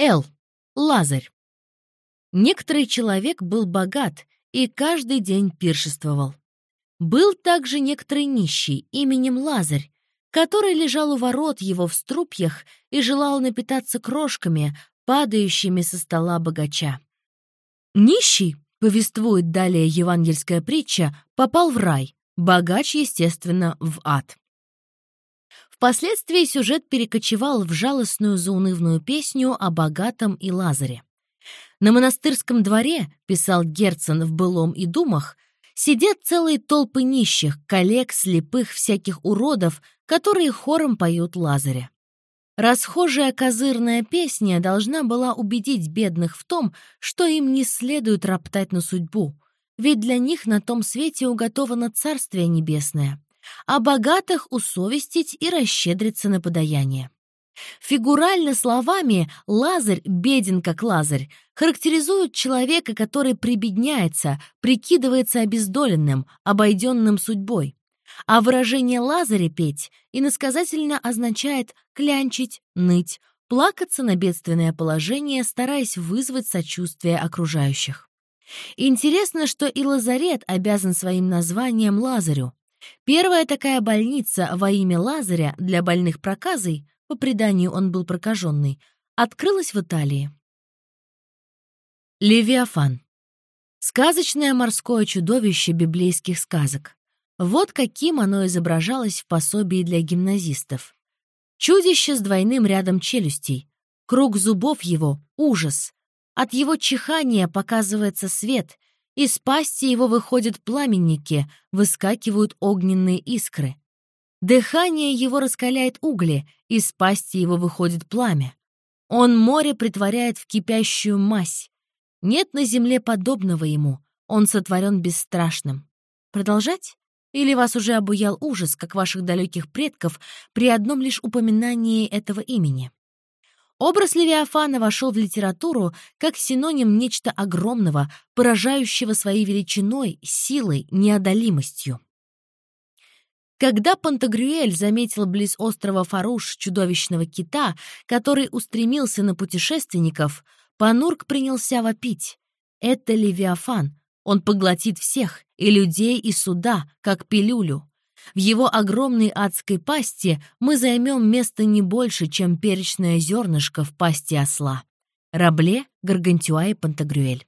Л. Лазарь. Некоторый человек был богат и каждый день пиршествовал. Был также некоторый нищий именем Лазарь, который лежал у ворот его в струпьях и желал напитаться крошками, падающими со стола богача. Нищий, повествует далее евангельская притча, попал в рай, богач, естественно, в ад. Впоследствии сюжет перекочевал в жалостную заунывную песню о богатом и Лазаре. На монастырском дворе, писал Герцен в «Былом и думах», сидят целые толпы нищих, коллег, слепых, всяких уродов, которые хором поют Лазаря. Расхожая козырная песня должна была убедить бедных в том, что им не следует роптать на судьбу, ведь для них на том свете уготовано Царствие Небесное а богатых усовестить и расщедриться на подаяние. Фигурально словами «Лазарь беден, как Лазарь» характеризуют человека, который прибедняется, прикидывается обездоленным, обойденным судьбой. А выражение «Лазаря петь» иносказательно означает клянчить, ныть, плакаться на бедственное положение, стараясь вызвать сочувствие окружающих. Интересно, что и Лазарет обязан своим названием Лазарю. Первая такая больница во имя Лазаря для больных проказой, по преданию он был прокаженный, открылась в Италии. Левиафан. Сказочное морское чудовище библейских сказок. Вот каким оно изображалось в пособии для гимназистов. Чудище с двойным рядом челюстей. Круг зубов его — ужас. От его чихания показывается свет, из пасти его выходят пламенники, выскакивают огненные искры. Дыхание его раскаляет угли, из пасти его выходит пламя. Он море притворяет в кипящую мазь. Нет на земле подобного ему, он сотворен бесстрашным. Продолжать? Или вас уже обуял ужас, как ваших далеких предков, при одном лишь упоминании этого имени? Образ Левиафана вошел в литературу как синоним нечто огромного, поражающего своей величиной, силой, неодолимостью. Когда Пантагрюэль заметил близ острова Фаруш чудовищного кита, который устремился на путешественников, Панурк принялся вопить. «Это Левиафан. Он поглотит всех, и людей, и суда, как пилюлю. В его огромной адской пасти мы займем место не больше, чем перечное зернышко в пасти осла. Рабле, Гаргантюа и Пантагрюэль.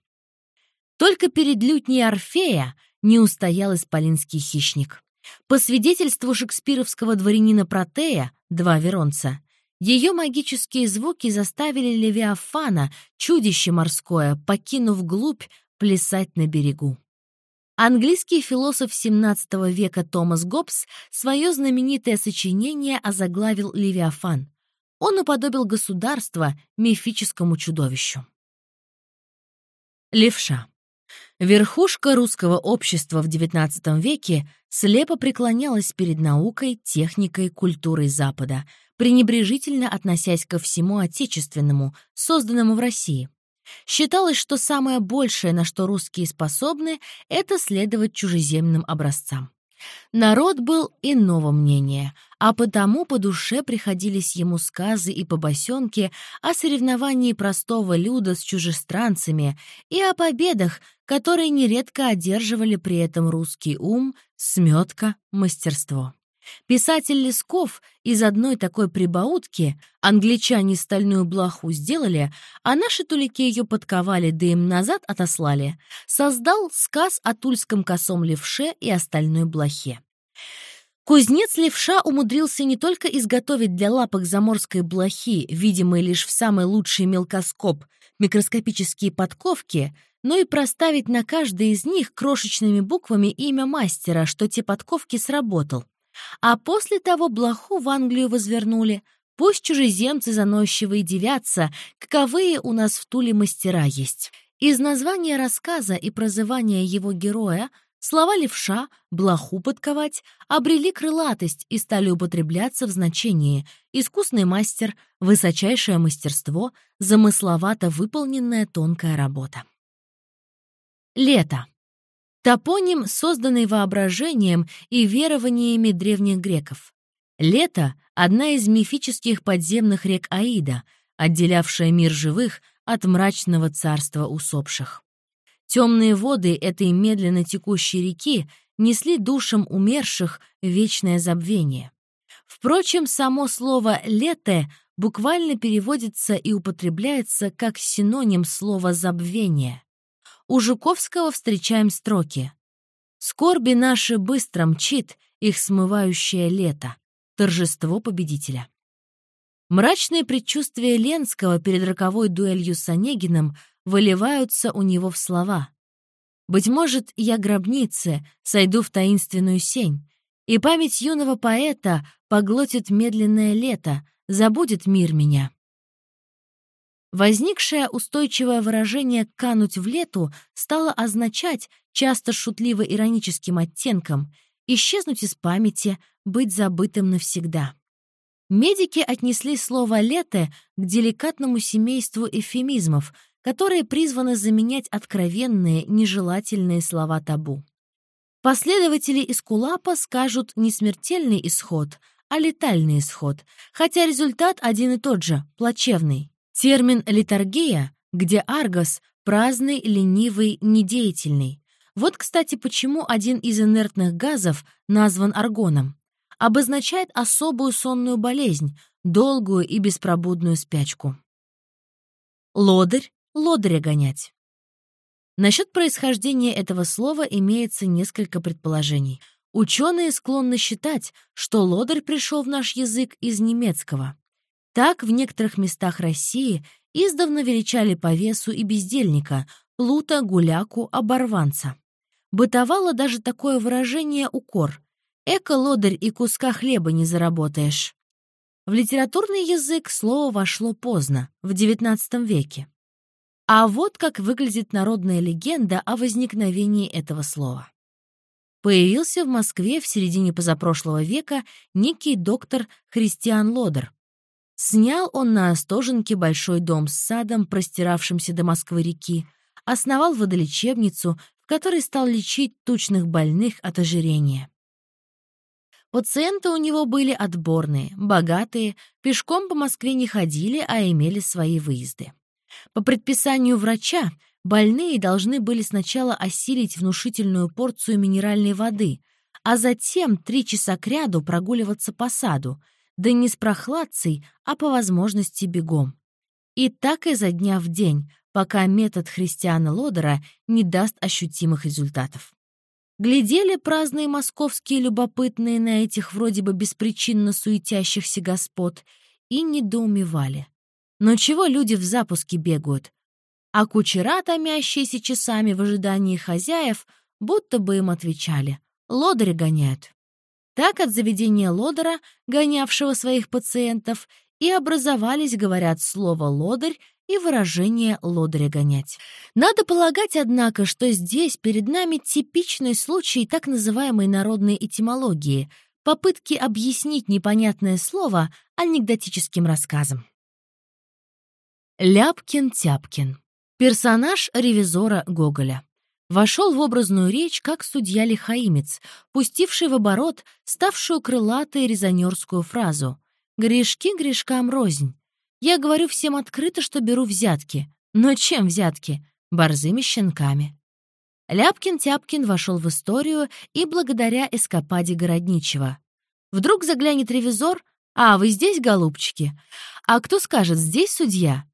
Только перед лютней Орфея не устоял исполинский хищник. По свидетельству шекспировского дворянина Протея, два веронца, ее магические звуки заставили Левиафана, чудище морское, покинув глубь, плясать на берегу. Английский философ XVII века Томас Гоббс свое знаменитое сочинение озаглавил «Левиафан». Он уподобил государство мифическому чудовищу. Левша. Верхушка русского общества в XIX веке слепо преклонялась перед наукой, техникой, культурой Запада, пренебрежительно относясь ко всему отечественному, созданному в России. Считалось, что самое большее, на что русские способны, это следовать чужеземным образцам. Народ был иного мнения, а потому по душе приходились ему сказы и побосенки о соревновании простого люда с чужестранцами и о победах, которые нередко одерживали при этом русский ум, сметка, мастерство. Писатель Лесков из одной такой прибаутки англичане стальную блоху сделали, а наши тулики ее подковали, да им назад отослали, создал сказ о тульском косом левше и остальной блохе. Кузнец левша умудрился не только изготовить для лапок заморской блохи, видимые лишь в самый лучший мелкоскоп, микроскопические подковки, но и проставить на каждой из них крошечными буквами имя мастера, что те подковки сработал. А после того блоху в Англию возвернули. Пусть чужеземцы заносчивые девятся, каковые у нас в Туле мастера есть. Из названия рассказа и прозывания его героя слова левша, блоху подковать, обрели крылатость и стали употребляться в значении «искусный мастер», «высочайшее мастерство», «замысловато выполненная тонкая работа». Лето. Топоним, созданный воображением и верованиями древних греков. Лето — одна из мифических подземных рек Аида, отделявшая мир живых от мрачного царства усопших. Темные воды этой медленно текущей реки несли душам умерших вечное забвение. Впрочем, само слово «лете» буквально переводится и употребляется как синоним слова «забвение». У Жуковского встречаем строки «Скорби наши быстро мчит, их смывающее лето, торжество победителя». Мрачные предчувствия Ленского перед роковой дуэлью с Онегиным выливаются у него в слова. «Быть может, я гробницы, сойду в таинственную сень, и память юного поэта поглотит медленное лето, забудет мир меня». Возникшее устойчивое выражение «кануть в лету» стало означать, часто шутливо-ироническим оттенком, исчезнуть из памяти, быть забытым навсегда. Медики отнесли слово «лето» к деликатному семейству эвфемизмов, которые призваны заменять откровенные, нежелательные слова табу. Последователи Искулапа скажут не смертельный исход, а летальный исход, хотя результат один и тот же — плачевный. Термин «литаргия», где аргос — праздный, ленивый, недеятельный. Вот, кстати, почему один из инертных газов назван аргоном. Обозначает особую сонную болезнь, долгую и беспробудную спячку. Лодырь — лодыря гонять. Насчет происхождения этого слова имеется несколько предположений. Ученые склонны считать, что лодырь пришел в наш язык из немецкого. Так в некоторых местах России издавна величали по весу и бездельника, плута, гуляку, оборванца. Бытовало даже такое выражение «укор». «Эко-лодырь и куска хлеба не заработаешь». В литературный язык слово вошло поздно, в XIX веке. А вот как выглядит народная легенда о возникновении этого слова. Появился в Москве в середине позапрошлого века некий доктор Христиан Лодер, Снял он на Остоженке большой дом с садом, простиравшимся до Москвы-реки, основал водолечебницу, в которой стал лечить тучных больных от ожирения. Пациенты у него были отборные, богатые, пешком по Москве не ходили, а имели свои выезды. По предписанию врача, больные должны были сначала осилить внушительную порцию минеральной воды, а затем три часа кряду прогуливаться по саду, да не с прохладцей, а по возможности бегом. И так изо дня в день, пока метод христиана Лодера не даст ощутимых результатов. Глядели праздные московские любопытные на этих вроде бы беспричинно суетящихся господ и недоумевали. Но чего люди в запуске бегают? А кучера, томящиеся часами в ожидании хозяев, будто бы им отвечали. Лодыри гоняют. Так от заведения лодера, гонявшего своих пациентов, и образовались, говорят, слово «лодырь» и выражение «лодыря гонять». Надо полагать, однако, что здесь перед нами типичный случай так называемой народной этимологии — попытки объяснить непонятное слово анекдотическим рассказом. Ляпкин-Тяпкин. Персонаж ревизора Гоголя вошел в образную речь как судья-лихаимец, пустивший в оборот ставшую крылатой резонерскую фразу «Грешки грешкам рознь». Я говорю всем открыто, что беру взятки. Но чем взятки? Борзыми щенками. Ляпкин-Тяпкин вошел в историю и благодаря эскападе Городничего. Вдруг заглянет ревизор «А, вы здесь, голубчики? А кто скажет, здесь судья?»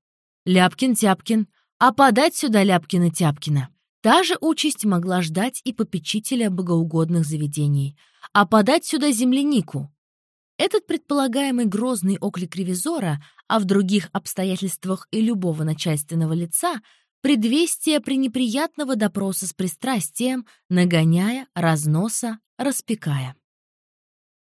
Ляпкин-Тяпкин «А подать сюда Ляпкина-Тяпкина?» Та же участь могла ждать и попечителя богоугодных заведений, а подать сюда землянику. Этот предполагаемый грозный оклик ревизора, а в других обстоятельствах и любого начальственного лица, предвестие пренеприятного допроса с пристрастием, нагоняя, разноса, распекая.